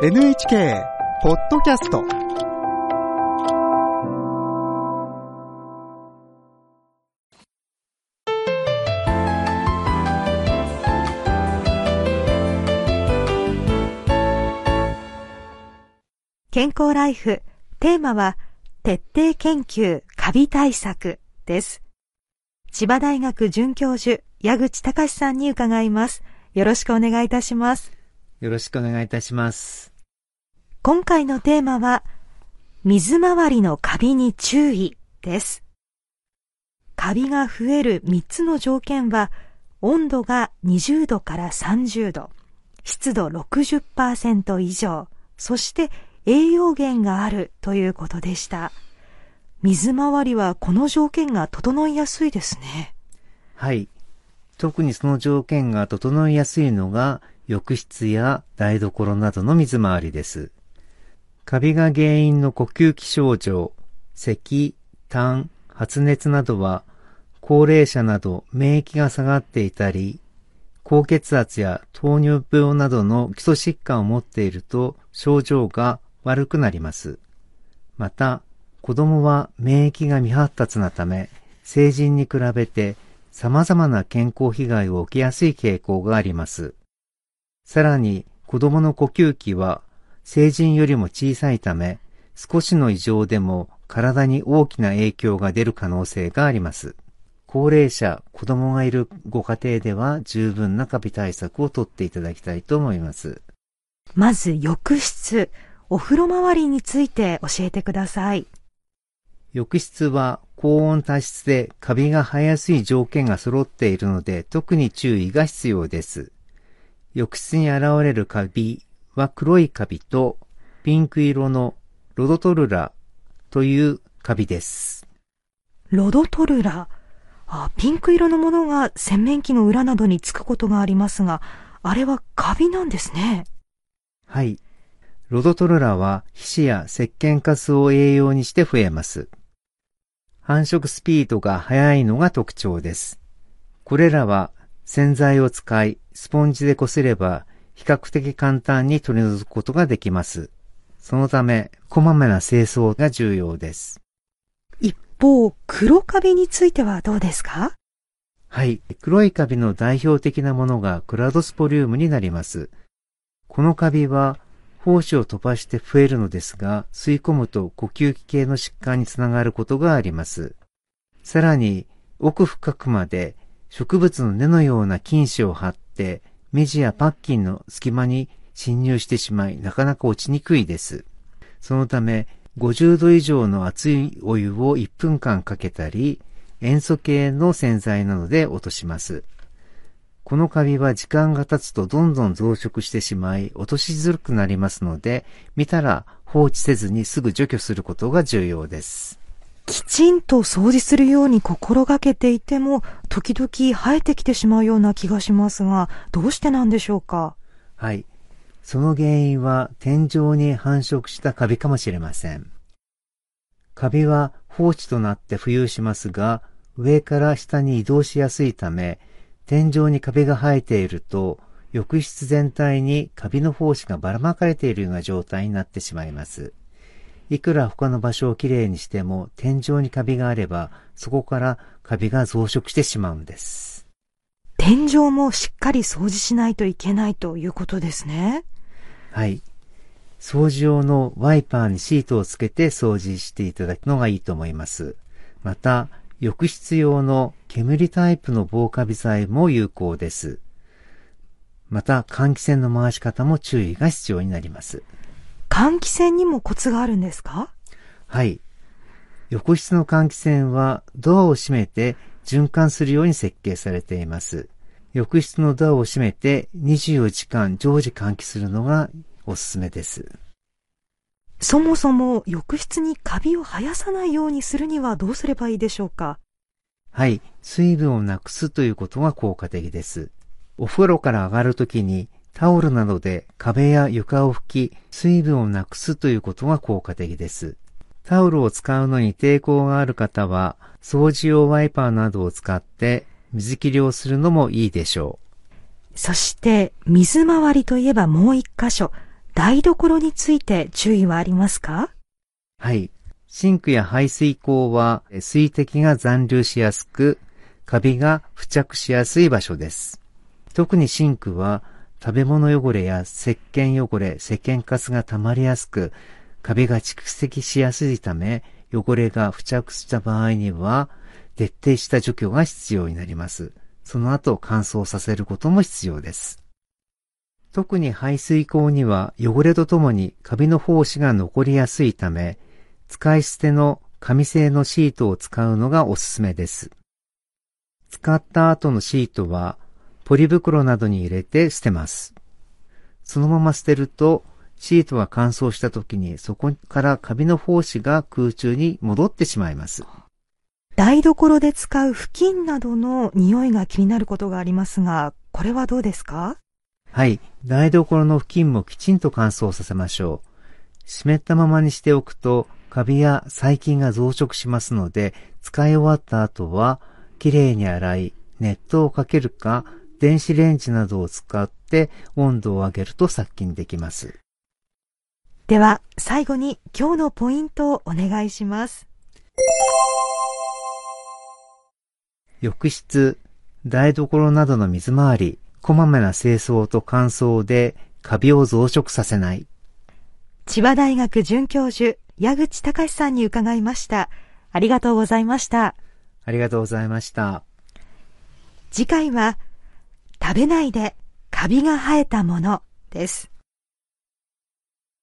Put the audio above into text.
NHK ポッドキャスト健康ライフ。テーマは徹底研究カビ対策です。千葉大学准教授矢口隆さんに伺います。よろしくお願いいたします。よろしくお願いいたします。今回のテーマは水回りのカビに注意ですカビが増える3つの条件は温度が20度から30度湿度60%以上そして栄養源があるということでした水回りはこの条件が整いやすいですねはい。特にその条件が整いやすいのが浴室や台所などの水回りです。カビが原因の呼吸器症状、咳、痰、発熱などは高齢者など免疫が下がっていたり、高血圧や糖尿病などの基礎疾患を持っていると症状が悪くなります。また、子供は免疫が未発達なため、成人に比べて様々な健康被害を受けやすい傾向があります。さらに、子供の呼吸器は成人よりも小さいため、少しの異常でも体に大きな影響が出る可能性があります。高齢者、子供がいるご家庭では十分なカビ対策をとっていただきたいと思います。まず浴室お風呂周りについて教えてください浴室は高温多湿でカビが生えやすい条件が揃っているので特に注意が必要です。浴室に現れるカビは黒いカビとピンク色のロドトルラというカビです。ロドトルラ？あ、ピンク色のものが洗面器の裏などにつくことがありますが、あれはカビなんですね。はい。ロドトルラは皮脂や石鹸カスを栄養にして増えます。繁殖スピードが速いのが特徴です。これらは洗剤を使い、スポンジでこすれば比較的簡単に取り除くことができます。そのため、こまめな清掃が重要です。一方、黒カビについてはどうですか？はい。黒いカビの代表的なものがクラドスポリウムになります。このカビは胞子を飛ばして増えるのですが、吸い込むと呼吸器系の疾患につながることがあります。さらに、奥深くまで植物の根のような菌糸を張って、目地やパッキンの隙間に侵入してしまい、なかなか落ちにくいです。そのため、50度以上の熱いお湯を1分間かけたり、塩素系の洗剤などで落とします。このカビは時間が経つとどんどん増殖してしまい、落としづらくなりますので、見たら放置せずにすぐ除去することが重要です。きちんと掃除するように心がけていても、時々生えてきてしまうような気がしますが、どうしてなんでしょうか？はい。その原因は天井に繁殖したカビかもしれません。カビは放置となって浮遊しますが、上から下に移動しやすいため、天井にカビが生えていると、浴室全体にカビの胞子がばらまかれているような状態になってしまいます。いくら他の場所をきれいにしても、天井にカビがあれば、そこからカビが増殖してしまうんです。天井もしっかり掃除しないといけないということですね。はい。掃除用のワイパーにシートをつけて掃除していただくのがいいと思います。また、浴室用の煙タイプの防カビ剤も有効です。また、換気扇の回し方も注意が必要になります。換気扇にもコツがあるんですか？はい。浴室の換気扇はドアを閉めて循環するように設計されています。浴室のドアを閉めて24時間常時換気するのがおすすめです。そもそも浴室にカビを生やさないようにするにはどうすればいいでしょうか？はい。水分をなくすということが効果的です。お風呂から上がるときにタオルなどで壁や床を拭き、水分をなくすということが効果的です。タオルを使うのに抵抗がある方は、掃除用ワイパーなどを使って水切りをするのもいいでしょそして、水回りといえばもう一箇所、台所について注意はありますか？はい。シンクや排水口は水滴が残留しやすく、カビが付着しやすい場所です。特にシンクは食べ物汚れや石鹸汚れ、石鹸カスが溜まりやすく、カビが蓄積しやすいため、汚れが付着した場合には、徹底した除去が必要になります。その後乾燥させることも必要です。特に排水口には汚れとともにカビの胞子が残りやすいため、使い捨ての紙製のシートを使うのがおすすめです。使った後のシートはポリ袋などに入れて捨てます。そのまま捨てるとシートが乾燥した時にそこからカビの胞子が空中に戻ってしまいます。台所で使う布巾などの匂いが気になることがありますが、これはどうですか？はい。台所の布巾もきちんと乾燥させましょう。湿ったままにしておくと、カビや細菌が増殖しますので、使い終わった後は、きれいに洗い、熱湯をかけるか、電子レンジなどを使って温度を上げると殺菌できます。では、最後に今日のポイントをお願いします。浴室、台所などの水回り、こまめな清掃と乾燥でカビを増殖させない。千葉大学准教授、矢口隆さんに伺いました。ありがとうございました。ありがとうございました。次回は、食べないでカビが生えたものです。